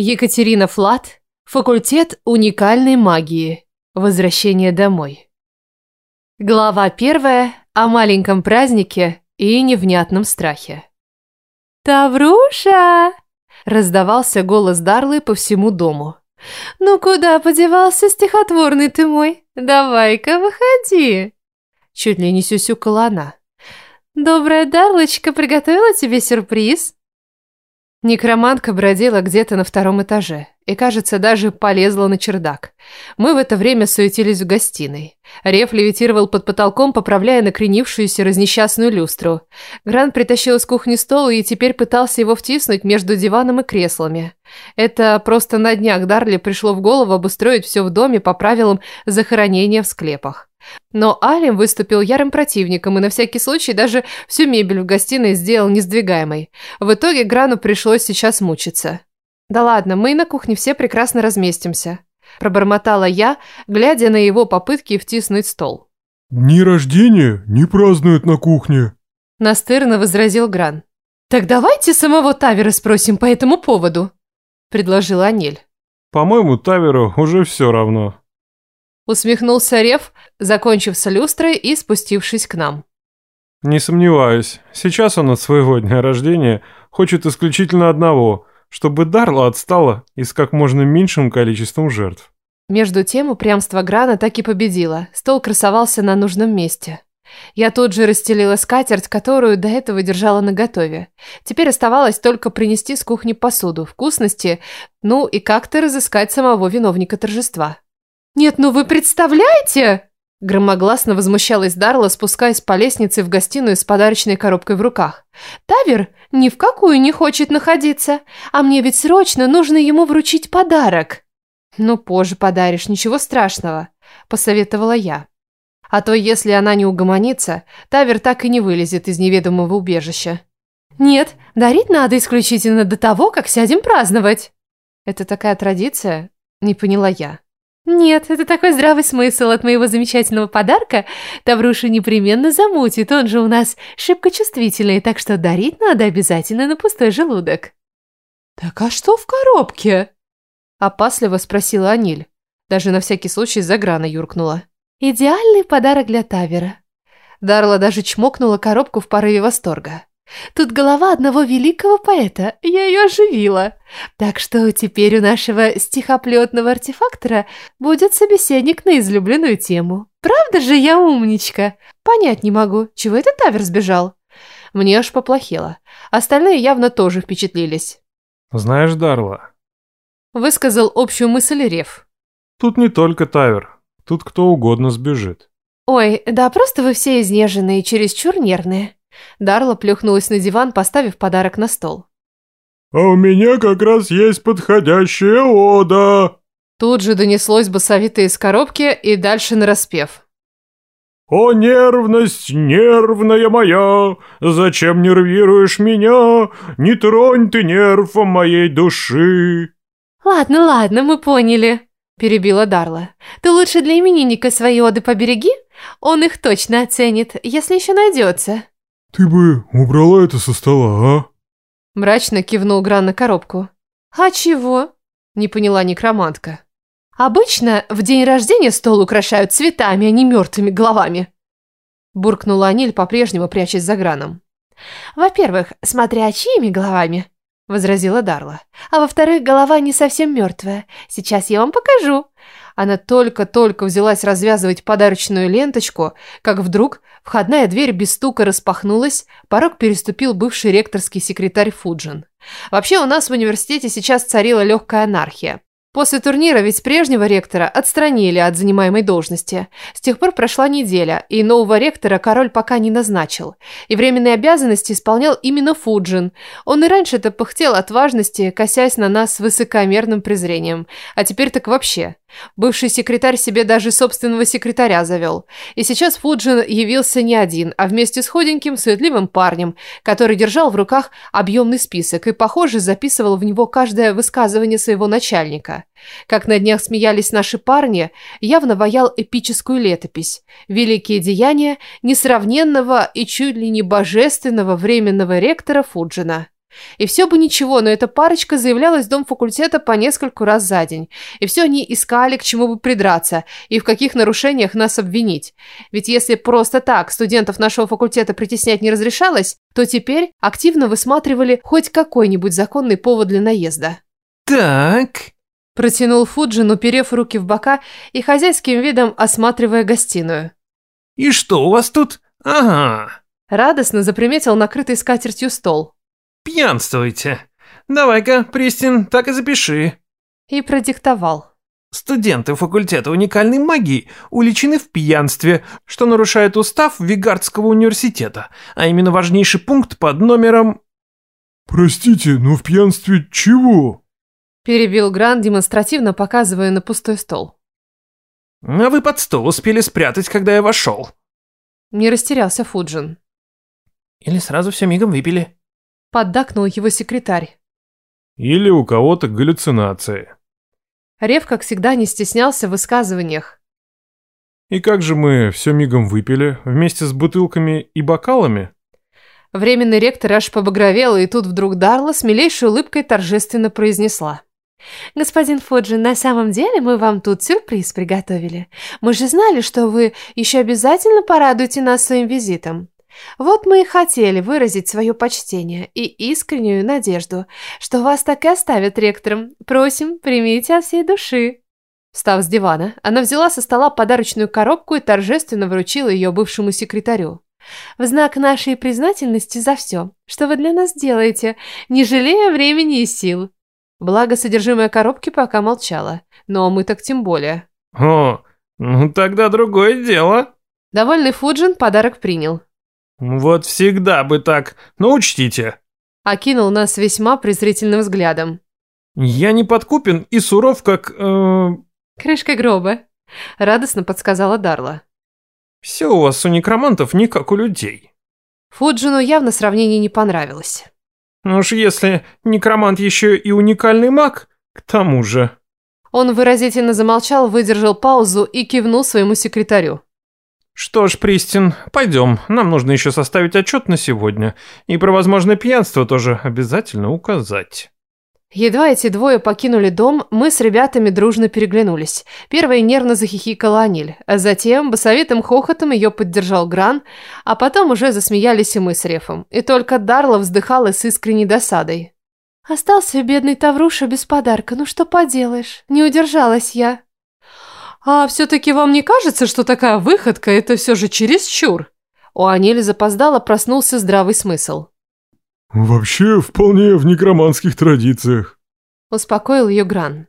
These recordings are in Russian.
Екатерина Флат, факультет уникальной магии. Возвращение домой. Глава первая о маленьком празднике и невнятном страхе. «Тавруша!» – раздавался голос Дарлы по всему дому. «Ну куда подевался стихотворный ты мой? Давай-ка выходи!» Чуть ли не сюсюкала она. «Добрая Дарлочка приготовила тебе сюрприз?» Некроманка бродила где-то на втором этаже и, кажется, даже полезла на чердак. Мы в это время суетились в гостиной. Реф левитировал под потолком, поправляя накренившуюся разнесчастную люстру. Гран притащил из кухни стол и теперь пытался его втиснуть между диваном и креслами. Это просто на днях Дарли пришло в голову обустроить все в доме по правилам захоронения в склепах. Но Алим выступил ярым противником и на всякий случай даже всю мебель в гостиной сделал несдвигаемой. В итоге Грану пришлось сейчас мучиться. «Да ладно, мы на кухне все прекрасно разместимся», – пробормотала я, глядя на его попытки втиснуть стол. «Дни рождения не празднуют на кухне», – настырно возразил Гран. «Так давайте самого Тавера спросим по этому поводу», – предложила Анель. «По-моему, Таверу уже все равно», усмехнулся Рев, закончив с люстрой и спустившись к нам. «Не сомневаюсь. Сейчас он от своего дня рождения хочет исключительно одного, чтобы Дарла отстала и с как можно меньшим количеством жертв». Между тем упрямство Грана так и победило. Стол красовался на нужном месте. Я тут же расстелила скатерть, которую до этого держала наготове. Теперь оставалось только принести с кухни посуду, вкусности, ну и как-то разыскать самого виновника торжества. «Нет, ну вы представляете!» Громогласно возмущалась Дарла, спускаясь по лестнице в гостиную с подарочной коробкой в руках. «Тавер ни в какую не хочет находиться, а мне ведь срочно нужно ему вручить подарок». «Ну, позже подаришь, ничего страшного», – посоветовала я. А то, если она не угомонится, Тавер так и не вылезет из неведомого убежища. «Нет, дарить надо исключительно до того, как сядем праздновать». «Это такая традиция?» – не поняла я. «Нет, это такой здравый смысл от моего замечательного подарка. Тавруша непременно замутит, он же у нас шибко чувствительный, так что дарить надо обязательно на пустой желудок». «Так а что в коробке?» – опасливо спросила Аниль. Даже на всякий случай за грана юркнула. «Идеальный подарок для Тавера». Дарла даже чмокнула коробку в порыве восторга. Тут голова одного великого поэта, я ее оживила. Так что теперь у нашего стихоплетного артефактора будет собеседник на излюбленную тему. Правда же я умничка? Понять не могу, чего этот тавер сбежал? Мне аж поплохело. Остальные явно тоже впечатлились. Знаешь, Дарла... Высказал общую мысль Рев. Тут не только тавер. Тут кто угодно сбежит. Ой, да просто вы все изнеженные, чересчур нервные. Дарла плюхнулась на диван, поставив подарок на стол. «А у меня как раз есть подходящая ода!» Тут же донеслось басовитое из коробки и дальше нараспев. «О, нервность, нервная моя, зачем нервируешь меня? Не тронь ты нервом моей души!» «Ладно, ладно, мы поняли», – перебила Дарла. «Ты лучше для именинника свои оды побереги, он их точно оценит, если еще найдется». Ты бы убрала это со стола, а? Мрачно кивнул Гран на коробку. А чего? Не поняла некромантка. Обычно в день рождения стол украшают цветами, а не мертвыми головами. Буркнула Аниль, по-прежнему прячась за Граном. Во-первых, смотря чьими головами, возразила Дарла. А во-вторых, голова не совсем мертвая. Сейчас я вам покажу. Она только-только взялась развязывать подарочную ленточку, как вдруг входная дверь без стука распахнулась, порог переступил бывший ректорский секретарь Фуджин. Вообще у нас в университете сейчас царила легкая анархия. После турнира ведь прежнего ректора отстранили от занимаемой должности. С тех пор прошла неделя, и нового ректора король пока не назначил. И временные обязанности исполнял именно Фуджин. Он и раньше-то пыхтел от важности, косясь на нас с высокомерным презрением. А теперь так вообще. Бывший секретарь себе даже собственного секретаря завел. И сейчас Фуджин явился не один, а вместе с худеньким, суетливым парнем, который держал в руках объемный список и, похоже, записывал в него каждое высказывание своего начальника. Как на днях смеялись наши парни, явно ваял эпическую летопись. Великие деяния несравненного и чуть ли не божественного временного ректора Фуджина. И все бы ничего, но эта парочка заявлялась в дом факультета по нескольку раз за день. И все они искали, к чему бы придраться, и в каких нарушениях нас обвинить. Ведь если просто так студентов нашего факультета притеснять не разрешалось, то теперь активно высматривали хоть какой-нибудь законный повод для наезда. «Так», Протянул Фуджин, уперев руки в бока и хозяйским видом осматривая гостиную. «И что у вас тут? Ага!» Радостно заприметил накрытый скатертью стол. «Пьянствуйте! Давай-ка, Пристин, так и запиши!» И продиктовал. Студенты факультета уникальной магии уличены в пьянстве, что нарушает устав Вигардского университета, а именно важнейший пункт под номером... «Простите, но в пьянстве чего?» Перебил Гран, демонстративно показывая на пустой стол. «А вы под стол успели спрятать, когда я вошел». Не растерялся Фуджин. «Или сразу все мигом выпили». Поддакнул его секретарь. «Или у кого-то галлюцинации». Рев, как всегда, не стеснялся в высказываниях. «И как же мы все мигом выпили, вместе с бутылками и бокалами?» Временный ректор аж побагровел, и тут вдруг Дарла с милейшей улыбкой торжественно произнесла. «Господин Фуджи, на самом деле мы вам тут сюрприз приготовили. Мы же знали, что вы еще обязательно порадуете нас своим визитом. Вот мы и хотели выразить свое почтение и искреннюю надежду, что вас так и оставят ректором. Просим, примите от всей души». Встав с дивана, она взяла со стола подарочную коробку и торжественно вручила ее бывшему секретарю. «В знак нашей признательности за все, что вы для нас делаете, не жалея времени и сил». Благо, содержимое коробки пока молчало, но мы так тем более. О, ну тогда другое дело. Довольный Фуджин подарок принял. Вот всегда бы так, но учтите. Окинул нас весьма презрительным взглядом. Я не подкупен и суров, как... Э... Крышка гроба. Радостно подсказала Дарла. Все у вас у некромантов не как у людей. Фуджину явно сравнение не понравилось. «Ну а уж если некромант еще и уникальный маг, к тому же...» Он выразительно замолчал, выдержал паузу и кивнул своему секретарю. «Что ж, Пристин, пойдем. Нам нужно еще составить отчет на сегодня. И про возможное пьянство тоже обязательно указать». Едва эти двое покинули дом, мы с ребятами дружно переглянулись. Первая нервно захихикала Аниль, а затем басовитым хохотом ее поддержал Гран, а потом уже засмеялись и мы с Рефом. И только Дарла вздыхала с искренней досадой. «Остался бедный Тавруша без подарка, ну что поделаешь, не удержалась я». «А все-таки вам не кажется, что такая выходка – это все же чересчур?» У Аниль запоздало проснулся здравый смысл. Вообще, вполне в некроманских традициях. Успокоил ее Гран.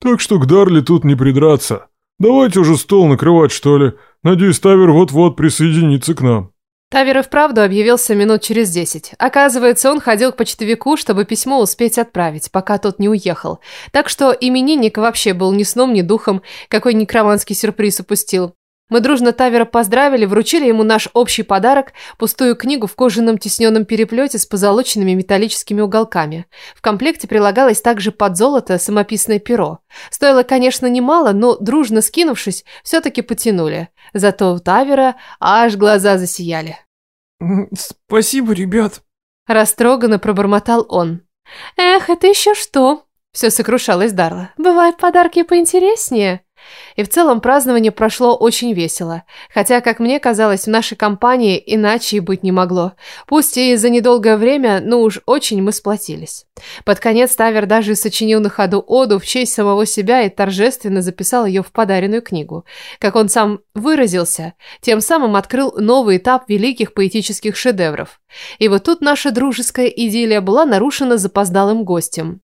Так что к Дарли тут не придраться. Давайте уже стол накрывать, что ли. Надеюсь, Тавер вот-вот присоединится к нам. Тавер и вправду объявился минут через десять. Оказывается, он ходил к почтовику, чтобы письмо успеть отправить, пока тот не уехал. Так что именинник вообще был ни сном, ни духом, какой некроманский сюрприз упустил. Мы дружно Тавера поздравили, вручили ему наш общий подарок – пустую книгу в кожаном тисненном переплете с позолоченными металлическими уголками. В комплекте прилагалось также под золото самописное перо. Стоило, конечно, немало, но, дружно скинувшись, все-таки потянули. Зато у Тавера аж глаза засияли. «Спасибо, ребят!» – растроганно пробормотал он. «Эх, это еще что!» – все сокрушалось Дарла. «Бывают подарки поинтереснее!» И в целом празднование прошло очень весело. Хотя, как мне казалось, в нашей компании иначе и быть не могло. Пусть и за недолгое время, но уж очень мы сплотились. Под конец Тавер даже сочинил на ходу оду в честь самого себя и торжественно записал ее в подаренную книгу. Как он сам выразился, тем самым открыл новый этап великих поэтических шедевров. И вот тут наша дружеская идиллия была нарушена запоздалым гостем.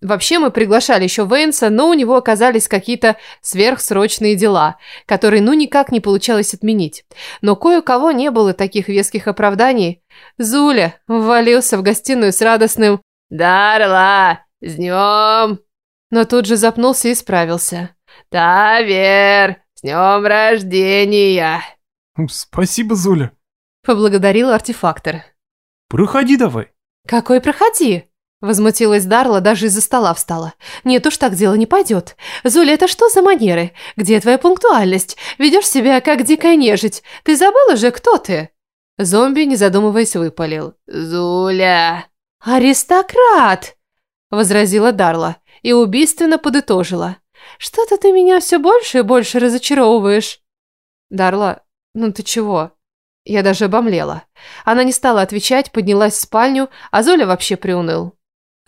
Вообще мы приглашали еще Вейнса, но у него оказались какие-то сверхсрочные дела, которые ну никак не получалось отменить. Но кое-кого не было таких веских оправданий. Зуля ввалился в гостиную с радостным «Дарла, с днем!» Но тут же запнулся и справился. «Тавер, с днем рождения!» ну, «Спасибо, Зуля!» – поблагодарил артефактор. «Проходи давай!» «Какой проходи?» Возмутилась Дарла, даже из-за стола встала. «Нет уж, так дело не пойдет. Зуля, это что за манеры? Где твоя пунктуальность? Ведешь себя, как дикая нежить. Ты забыла же, кто ты?» Зомби, не задумываясь, выпалил. «Зуля!» «Аристократ!» – возразила Дарла и убийственно подытожила. «Что-то ты меня все больше и больше разочаровываешь». «Дарла, ну ты чего?» Я даже обомлела. Она не стала отвечать, поднялась в спальню, а Зуля вообще приуныл.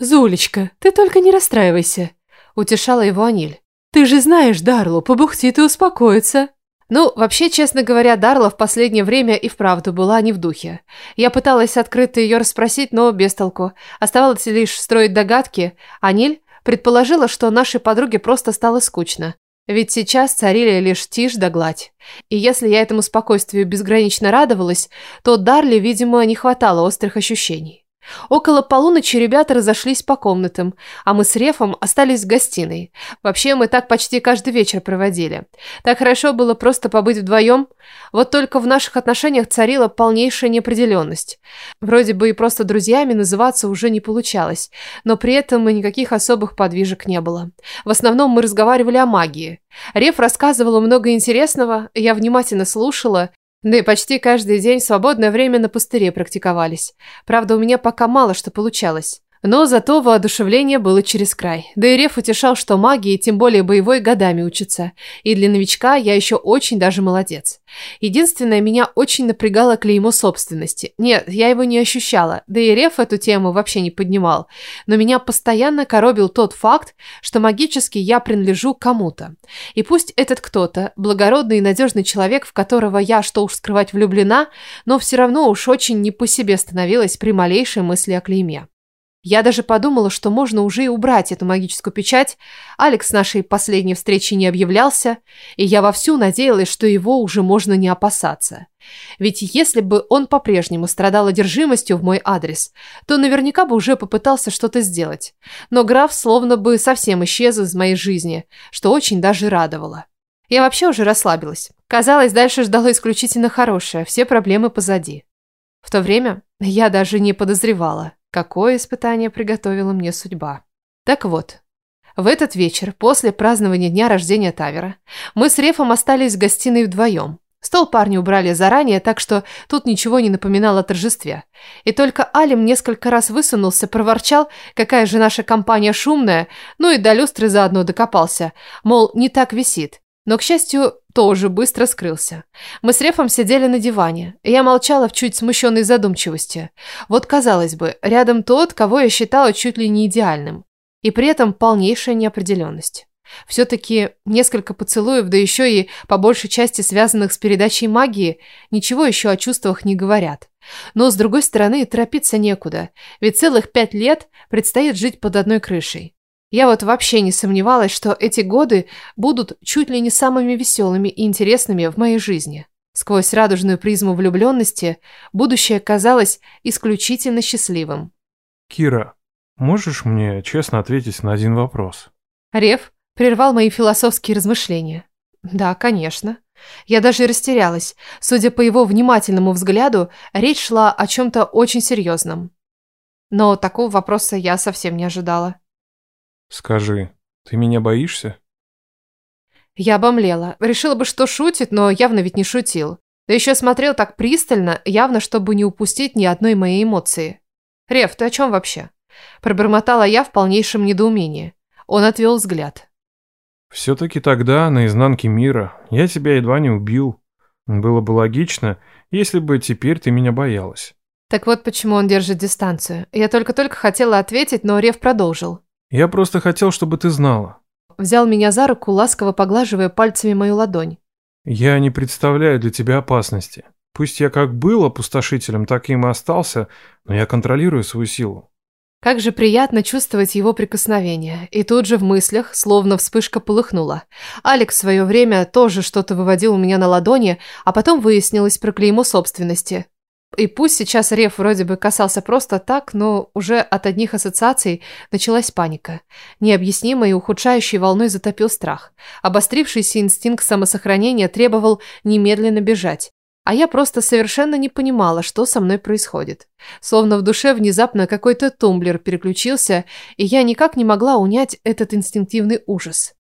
«Зулечка, ты только не расстраивайся», — утешала его Аниль. «Ты же знаешь Дарлу, побухтит и успокоится». Ну, вообще, честно говоря, Дарла в последнее время и вправду была не в духе. Я пыталась открыто ее расспросить, но без толку. Оставалось лишь строить догадки. Аниль предположила, что нашей подруге просто стало скучно. Ведь сейчас царили лишь тишь да гладь. И если я этому спокойствию безгранично радовалась, то Дарле, видимо, не хватало острых ощущений. Около полуночи ребята разошлись по комнатам, а мы с Рефом остались в гостиной. Вообще мы так почти каждый вечер проводили. Так хорошо было просто побыть вдвоем, вот только в наших отношениях царила полнейшая неопределенность. Вроде бы и просто друзьями называться уже не получалось, но при этом и никаких особых подвижек не было. В основном мы разговаривали о магии. Реф рассказывала много интересного, я внимательно слушала, да и почти каждый день свободное время на пустыре практиковались. Правда, у меня пока мало что получалось. Но зато воодушевление было через край. Да и Реф утешал, что магии, тем более боевой, годами учатся. И для новичка я еще очень даже молодец. Единственное, меня очень напрягало клеймо собственности. Нет, я его не ощущала, да и Реф эту тему вообще не поднимал. Но меня постоянно коробил тот факт, что магически я принадлежу кому-то. И пусть этот кто-то, благородный и надежный человек, в которого я, что уж скрывать, влюблена, но все равно уж очень не по себе становилась при малейшей мысли о клейме. Я даже подумала, что можно уже и убрать эту магическую печать. Алекс с нашей последней встречи не объявлялся, и я вовсю надеялась, что его уже можно не опасаться. Ведь если бы он по-прежнему страдал одержимостью в мой адрес, то наверняка бы уже попытался что-то сделать. Но граф словно бы совсем исчез из моей жизни, что очень даже радовало. Я вообще уже расслабилась. Казалось, дальше ждало исключительно хорошее, все проблемы позади. В то время я даже не подозревала, Какое испытание приготовила мне судьба. Так вот, в этот вечер, после празднования дня рождения Тавера, мы с Рефом остались в гостиной вдвоем. Стол парни убрали заранее, так что тут ничего не напоминало о торжестве. И только Алим несколько раз высунулся, проворчал, какая же наша компания шумная, ну и до люстры заодно докопался, мол, не так висит. Но, к счастью, тоже быстро скрылся. Мы с Рефом сидели на диване. и Я молчала в чуть смущенной задумчивости. Вот, казалось бы, рядом тот, кого я считала чуть ли не идеальным. И при этом полнейшая неопределенность. Все-таки несколько поцелуев, да еще и по большей части связанных с передачей магии, ничего еще о чувствах не говорят. Но, с другой стороны, торопиться некуда, ведь целых пять лет предстоит жить под одной крышей. Я вот вообще не сомневалась, что эти годы будут чуть ли не самыми веселыми и интересными в моей жизни. Сквозь радужную призму влюбленности будущее казалось исключительно счастливым. «Кира, можешь мне честно ответить на один вопрос?» Рев прервал мои философские размышления. «Да, конечно». Я даже растерялась. Судя по его внимательному взгляду, речь шла о чем-то очень серьезном. Но такого вопроса я совсем не ожидала. Скажи, ты меня боишься? Я обомлела. Решила бы, что шутит, но явно ведь не шутил. Да еще смотрел так пристально, явно, чтобы не упустить ни одной моей эмоции. «Рев, ты о чем вообще?» Пробормотала я в полнейшем недоумении. Он отвел взгляд. «Все-таки тогда, на изнанке мира, я тебя едва не убил. Было бы логично, если бы теперь ты меня боялась». Так вот почему он держит дистанцию. Я только-только хотела ответить, но Рев продолжил. Я просто хотел, чтобы ты знала. Взял меня за руку, ласково поглаживая пальцами мою ладонь. Я не представляю для тебя опасности. Пусть я как был опустошителем, так им и остался, но я контролирую свою силу. Как же приятно чувствовать его прикосновение. И тут же в мыслях, словно вспышка полыхнула. Алекс в свое время тоже что-то выводил у меня на ладони, а потом выяснилось про клеймо собственности. И пусть сейчас Рев вроде бы касался просто так, но уже от одних ассоциаций началась паника. Необъяснимой и ухудшающей волной затопил страх. Обострившийся инстинкт самосохранения требовал немедленно бежать. А я просто совершенно не понимала, что со мной происходит. Словно в душе внезапно какой-то тумблер переключился, и я никак не могла унять этот инстинктивный ужас.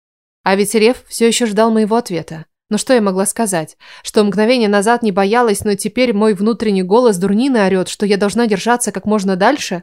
А ведь Рев все еще ждал моего ответа. Но что я могла сказать? Что мгновение назад не боялась, но теперь мой внутренний голос дурнины орет, что я должна держаться как можно дальше?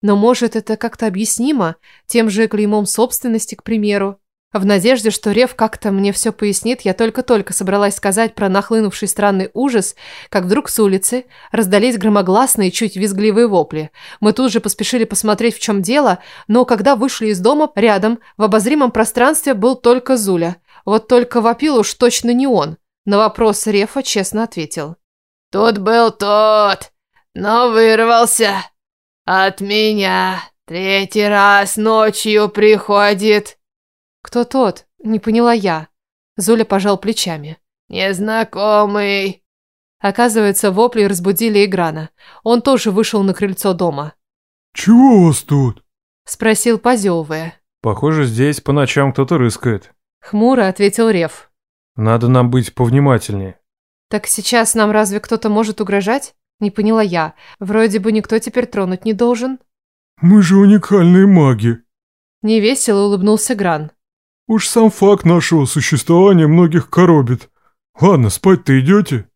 Но может это как-то объяснимо? Тем же клеймом собственности, к примеру. В надежде, что Рев как-то мне все пояснит, я только-только собралась сказать про нахлынувший странный ужас, как вдруг с улицы раздались громогласные, чуть визгливые вопли. Мы тут же поспешили посмотреть, в чем дело, но когда вышли из дома, рядом, в обозримом пространстве был только Зуля – вот только вопил уж точно не он. На вопрос Рефа честно ответил. Тот был тот, но вырвался. От меня. Третий раз ночью приходит». «Кто тот?» – не поняла я. Зуля пожал плечами. «Незнакомый». Оказывается, вопли разбудили Играна. Он тоже вышел на крыльцо дома. «Чего у вас тут?» – спросил, позевывая. «Похоже, здесь по ночам кто-то рыскает», Хмуро ответил Рев. «Надо нам быть повнимательнее». «Так сейчас нам разве кто-то может угрожать?» Не поняла я. Вроде бы никто теперь тронуть не должен. «Мы же уникальные маги!» Невесело улыбнулся Гран. «Уж сам факт нашего существования многих коробит. Ладно, спать-то идете?»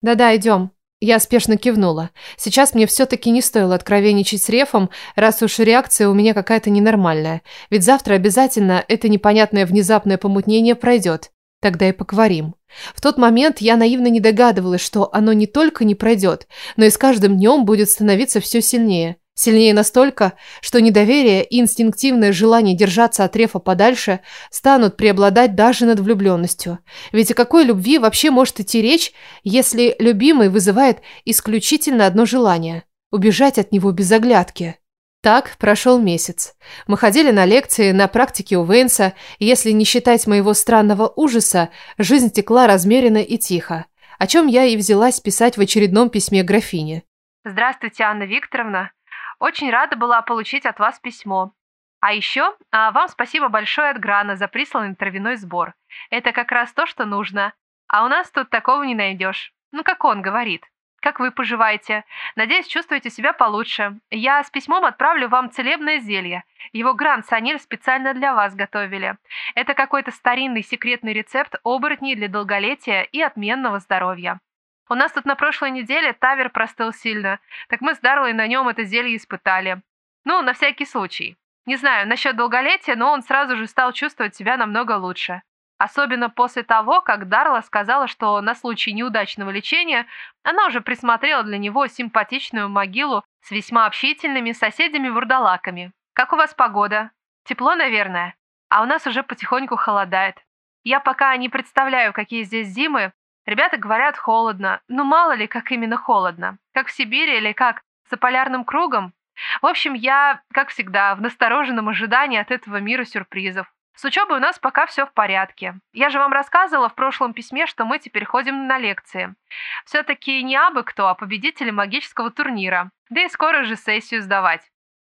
«Да-да, идем». Я спешно кивнула. Сейчас мне все-таки не стоило откровенничать с Рефом, раз уж реакция у меня какая-то ненормальная. Ведь завтра обязательно это непонятное внезапное помутнение пройдет. Тогда и поговорим. В тот момент я наивно не догадывалась, что оно не только не пройдет, но и с каждым днем будет становиться все сильнее. Сильнее настолько, что недоверие и инстинктивное желание держаться от рефа подальше станут преобладать даже над влюбленностью. Ведь о какой любви вообще может идти речь, если любимый вызывает исключительно одно желание – убежать от него без оглядки? Так прошел месяц. Мы ходили на лекции, на практике у Вейнса, и если не считать моего странного ужаса, жизнь текла размеренно и тихо, о чем я и взялась писать в очередном письме графине. «Здравствуйте, Анна Викторовна. Очень рада была получить от вас письмо. А еще а, вам спасибо большое от Грана за присланный травяной сбор. Это как раз то, что нужно. А у нас тут такого не найдешь. Ну, как он говорит. Как вы поживаете? Надеюсь, чувствуете себя получше. Я с письмом отправлю вам целебное зелье. Его Гран Санель специально для вас готовили. Это какой-то старинный секретный рецепт оборотней для долголетия и отменного здоровья. У нас тут на прошлой неделе Тавер простыл сильно, так мы с Дарлой на нем это зелье испытали. Ну, на всякий случай. Не знаю, насчет долголетия, но он сразу же стал чувствовать себя намного лучше. Особенно после того, как Дарла сказала, что на случай неудачного лечения она уже присмотрела для него симпатичную могилу с весьма общительными соседями-вурдалаками. «Как у вас погода? Тепло, наверное? А у нас уже потихоньку холодает. Я пока не представляю, какие здесь зимы, Ребята говорят холодно, Ну мало ли, как именно холодно. Как в Сибири или как за полярным кругом? В общем, я, как всегда, в настороженном ожидании от этого мира сюрпризов. С учебой у нас пока все в порядке. Я же вам рассказывала в прошлом письме, что мы теперь ходим на лекции. Все-таки не абы кто, а победители магического турнира. Да и скоро же сессию сдавать.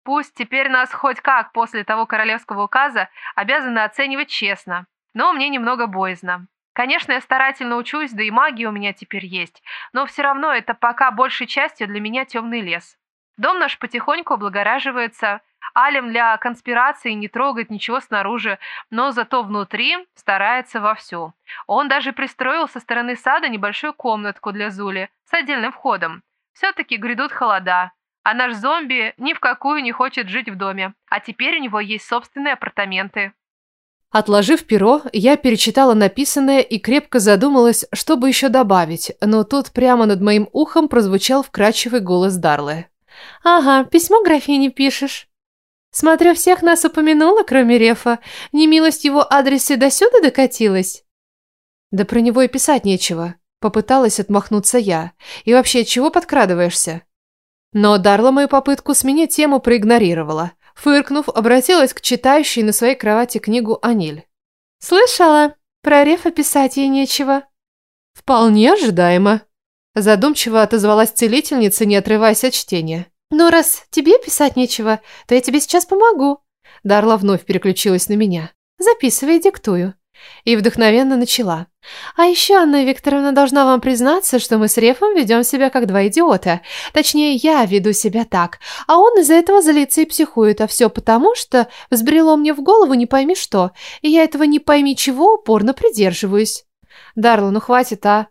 Пусть теперь нас хоть как после того королевского указа обязаны оценивать честно. Но мне немного боязно. Конечно, я старательно учусь, да и магия у меня теперь есть, но все равно это пока большей частью для меня темный лес. Дом наш потихоньку облагораживается, Алим для конспирации не трогает ничего снаружи, но зато внутри старается вовсю. Он даже пристроил со стороны сада небольшую комнатку для Зули с отдельным входом. Все-таки грядут холода, а наш зомби ни в какую не хочет жить в доме. А теперь у него есть собственные апартаменты. Отложив перо, я перечитала написанное и крепко задумалась, что бы еще добавить, но тут прямо над моим ухом прозвучал вкрадчивый голос Дарлы. «Ага, письмо графине пишешь». «Смотрю, всех нас упомянула, кроме Рефа. Немилость его адреса до сюда докатилась?» «Да про него и писать нечего», — попыталась отмахнуться я. «И вообще, чего подкрадываешься?» Но Дарла мою попытку сменить тему проигнорировала. Фыркнув, обратилась к читающей на своей кровати книгу Аниль. «Слышала, про Рефа писать ей нечего». «Вполне ожидаемо», – задумчиво отозвалась целительница, не отрываясь от чтения. «Ну, раз тебе писать нечего, то я тебе сейчас помогу». Дарла вновь переключилась на меня. «Записывай, диктую. И вдохновенно начала. «А еще, Анна Викторовна, должна вам признаться, что мы с Рефом ведем себя как два идиота. Точнее, я веду себя так, а он из-за этого злится и психует, а все потому, что взбрело мне в голову не пойми что, и я этого не пойми чего упорно придерживаюсь». «Дарла, ну хватит, а?»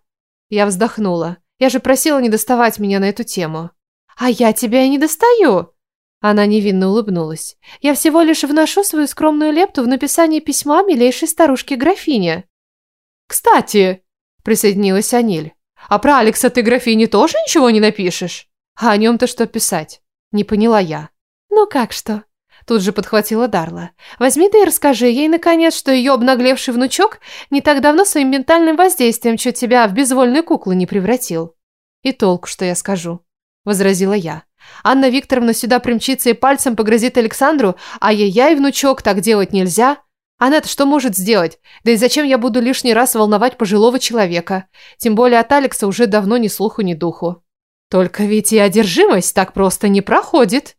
Я вздохнула. «Я же просила не доставать меня на эту тему». «А я тебя и не достаю!» Она невинно улыбнулась. «Я всего лишь вношу свою скромную лепту в написание письма милейшей старушке-графине». «Кстати», — присоединилась Аниль, «а про Алекса ты, графине, тоже ничего не напишешь? А о нем-то что писать? Не поняла я». «Ну как что?» Тут же подхватила Дарла. «Возьми да и расскажи ей, наконец, что ее обнаглевший внучок не так давно своим ментальным воздействием чуть тебя в безвольную куклу не превратил». «И толку, что я скажу», — возразила я. Анна Викторовна сюда примчится и пальцем погрозит Александру, а ей-яй, внучок, так делать нельзя. Она-то что может сделать? Да и зачем я буду лишний раз волновать пожилого человека? Тем более от Алекса уже давно ни слуху, ни духу. Только ведь и одержимость так просто не проходит.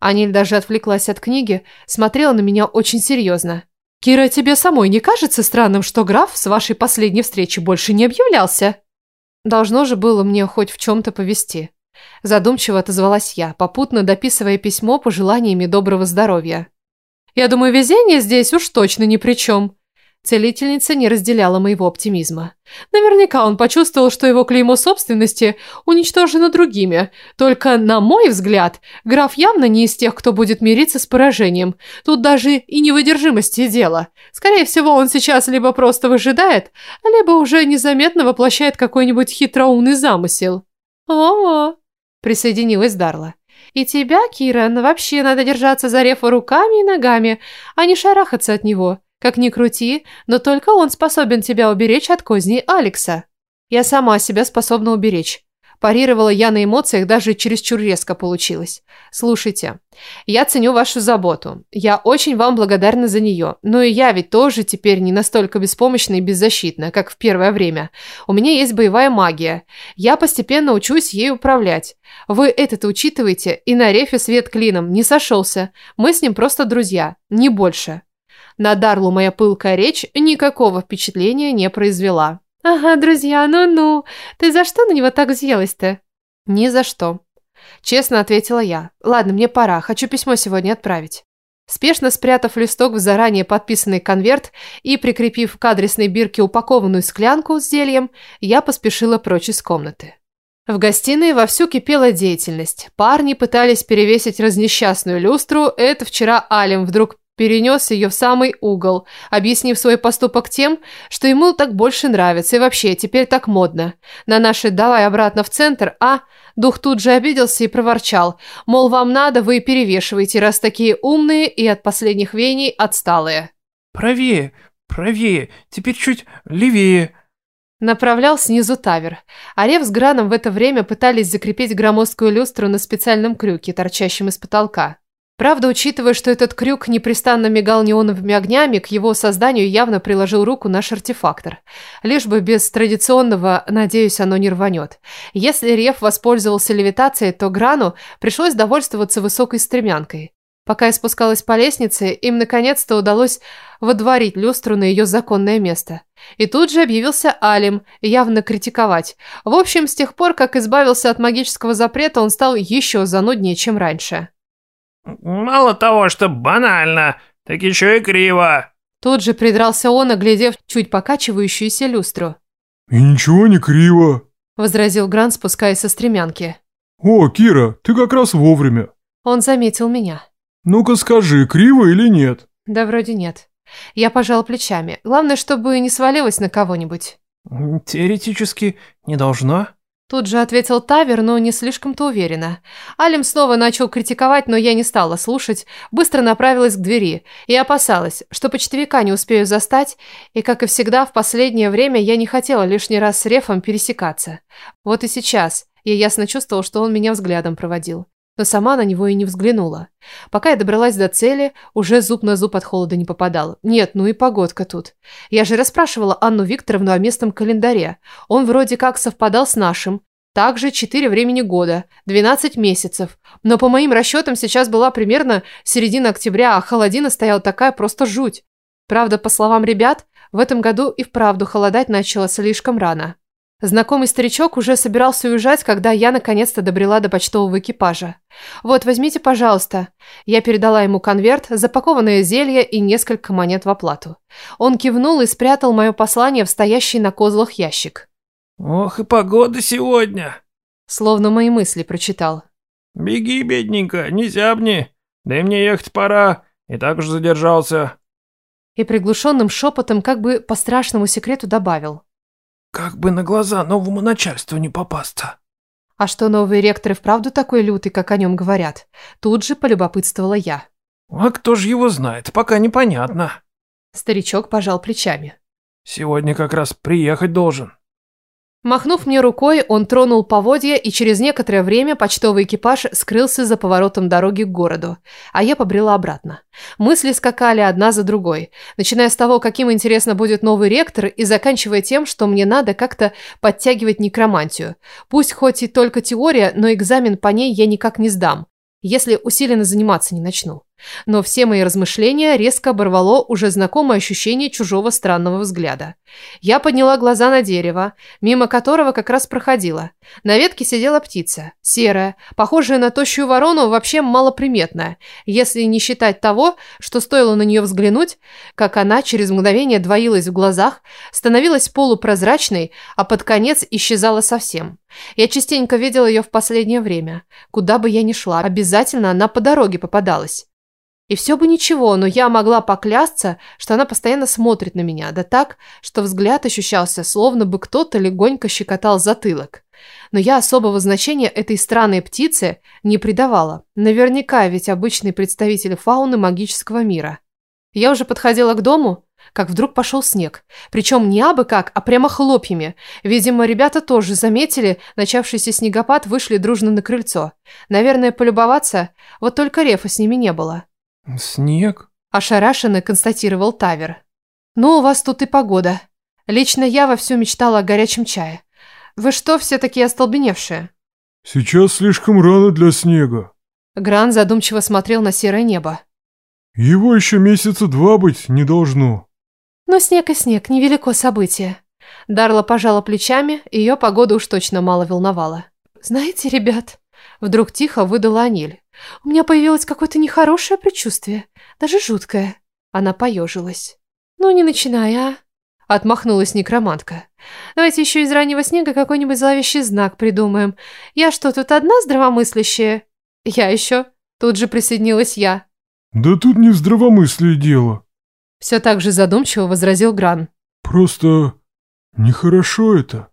Аниль даже отвлеклась от книги, смотрела на меня очень серьезно. «Кира, тебе самой не кажется странным, что граф с вашей последней встречи больше не объявлялся?» Должно же было мне хоть в чем-то повести. Задумчиво отозвалась я, попутно дописывая письмо пожеланиями доброго здоровья. «Я думаю, везение здесь уж точно ни при чем». Целительница не разделяла моего оптимизма. Наверняка он почувствовал, что его клеймо собственности уничтожено другими. Только, на мой взгляд, граф явно не из тех, кто будет мириться с поражением. Тут даже и невыдержимости дела. Скорее всего, он сейчас либо просто выжидает, либо уже незаметно воплощает какой-нибудь хитроумный замысел. О-о! присоединилась Дарла. «И тебя, Кирен, вообще надо держаться за Рефа руками и ногами, а не шарахаться от него. Как ни крути, но только он способен тебя уберечь от козней Алекса». «Я сама себя способна уберечь», Парировала я на эмоциях даже чересчур резко получилось. Слушайте, я ценю вашу заботу. Я очень вам благодарна за нее. Но и я ведь тоже теперь не настолько беспомощна и беззащитна, как в первое время. У меня есть боевая магия. Я постепенно учусь ей управлять. Вы это-то учитываете, и на рефе свет клином не сошелся. Мы с ним просто друзья, не больше. На Дарлу моя пылкая речь никакого впечатления не произвела. «Ага, друзья, ну-ну, ты за что на него так взъелась-то?» «Ни за что», – честно ответила я. «Ладно, мне пора, хочу письмо сегодня отправить». Спешно спрятав листок в заранее подписанный конверт и прикрепив к адресной бирке упакованную склянку с зельем, я поспешила прочь из комнаты. В гостиной вовсю кипела деятельность. Парни пытались перевесить разнесчастную люстру, это вчера Алим вдруг Перенес ее в самый угол, объяснив свой поступок тем, что ему так больше нравится и вообще теперь так модно. На наши «давай обратно в центр», а... Дух тут же обиделся и проворчал, мол, вам надо, вы перевешиваете, раз такие умные и от последних вений отсталые. «Правее, правее, теперь чуть левее», Направлял снизу тавер. Арев с Граном в это время пытались закрепить громоздкую люстру на специальном крюке, торчащем из потолка. Правда, учитывая, что этот крюк непрестанно мигал неоновыми огнями, к его созданию явно приложил руку наш артефактор. Лишь бы без традиционного, надеюсь, оно не рванет. Если Реф воспользовался левитацией, то Грану пришлось довольствоваться высокой стремянкой. Пока я спускалась по лестнице, им наконец-то удалось водворить люстру на ее законное место. И тут же объявился Алим, явно критиковать. В общем, с тех пор, как избавился от магического запрета, он стал еще зануднее, чем раньше. Мало того, что банально, так еще и криво. Тут же придрался он, оглядев чуть покачивающуюся люстру. «И ничего не криво», — возразил Грант, спускаясь со стремянки. «О, Кира, ты как раз вовремя». Он заметил меня. «Ну-ка скажи, криво или нет?» «Да вроде нет. Я пожал плечами. Главное, чтобы не свалилось на кого-нибудь». «Теоретически не должна», Тут же ответил Тавер, но не слишком-то уверенно. Алим снова начал критиковать, но я не стала слушать, быстро направилась к двери и опасалась, что почтовика не успею застать, и, как и всегда, в последнее время я не хотела лишний раз с Рефом пересекаться. Вот и сейчас я ясно чувствовала, что он меня взглядом проводил но сама на него и не взглянула. Пока я добралась до цели, уже зуб на зуб от холода не попадал. Нет, ну и погодка тут. Я же расспрашивала Анну Викторовну о местном календаре. Он вроде как совпадал с нашим. Также 4 времени года, 12 месяцев. Но по моим расчетам сейчас была примерно середина октября, а холодина стояла такая просто жуть. Правда, по словам ребят, в этом году и вправду холодать начало слишком рано. Знакомый старичок уже собирался уезжать, когда я наконец-то добрела до почтового экипажа. «Вот, возьмите, пожалуйста». Я передала ему конверт, запакованное зелье и несколько монет в оплату. Он кивнул и спрятал мое послание в стоящий на козлах ящик. «Ох и погода сегодня!» Словно мои мысли прочитал. «Беги, бедненько, не зябни. Да и мне ехать пора. И так уж задержался». И приглушенным шепотом, как бы по страшному секрету, добавил. Как бы на глаза новому начальству не попасться. А что, новые ректоры вправду такой лютый, как о нем говорят? Тут же полюбопытствовала я. А кто же его знает, пока непонятно. Старичок пожал плечами. Сегодня как раз приехать должен. Махнув мне рукой, он тронул поводья, и через некоторое время почтовый экипаж скрылся за поворотом дороги к городу, а я побрела обратно. Мысли скакали одна за другой, начиная с того, каким интересно будет новый ректор, и заканчивая тем, что мне надо как-то подтягивать некромантию. Пусть хоть и только теория, но экзамен по ней я никак не сдам, если усиленно заниматься не начну. Но все мои размышления резко оборвало уже знакомое ощущение чужого странного взгляда. Я подняла глаза на дерево, мимо которого как раз проходила. На ветке сидела птица, серая, похожая на тощую ворону, вообще малоприметная, если не считать того, что стоило на нее взглянуть, как она через мгновение двоилась в глазах, становилась полупрозрачной, а под конец исчезала совсем. Я частенько видела ее в последнее время. Куда бы я ни шла, обязательно она по дороге попадалась. И все бы ничего, но я могла поклясться, что она постоянно смотрит на меня, да так, что взгляд ощущался, словно бы кто-то легонько щекотал затылок. Но я особого значения этой странной птице не придавала. Наверняка ведь обычный представитель фауны магического мира. Я уже подходила к дому, как вдруг пошел снег. Причем не абы как, а прямо хлопьями. Видимо, ребята тоже заметили начавшийся снегопад, вышли дружно на крыльцо. Наверное, полюбоваться, вот только рефа с ними не было. Снег? Ошарашенно констатировал Тавер. «Ну, у вас тут и погода. Лично я во вовсю мечтала о горячем чае. Вы что, все такие остолбеневшие?» «Сейчас слишком рано для снега». Гран задумчиво смотрел на серое небо. «Его еще месяца два быть не должно». «Но снег и снег, невелико событие». Дарла пожала плечами, ее погода уж точно мало волновала. «Знаете, ребят, Вдруг тихо выдала Аниль. «У меня появилось какое-то нехорошее предчувствие, даже жуткое». Она поежилась. «Ну, не начинай, а?» Отмахнулась некромантка. «Давайте еще из раннего снега какой-нибудь зловещий знак придумаем. Я что, тут одна здравомыслящая?» «Я еще». Тут же присоединилась я. «Да тут не в здравомыслии дело». Все так же задумчиво возразил Гран. «Просто нехорошо это».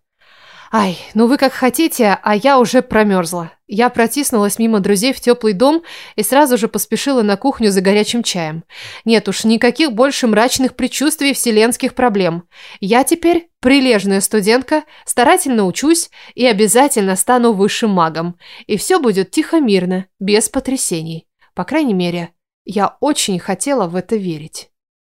Ай, ну вы как хотите, а я уже промерзла. Я протиснулась мимо друзей в теплый дом и сразу же поспешила на кухню за горячим чаем. Нет уж, никаких больше мрачных предчувствий вселенских проблем. Я теперь прилежная студентка, старательно учусь и обязательно стану высшим магом. И все будет тихо-мирно, без потрясений. По крайней мере, я очень хотела в это верить.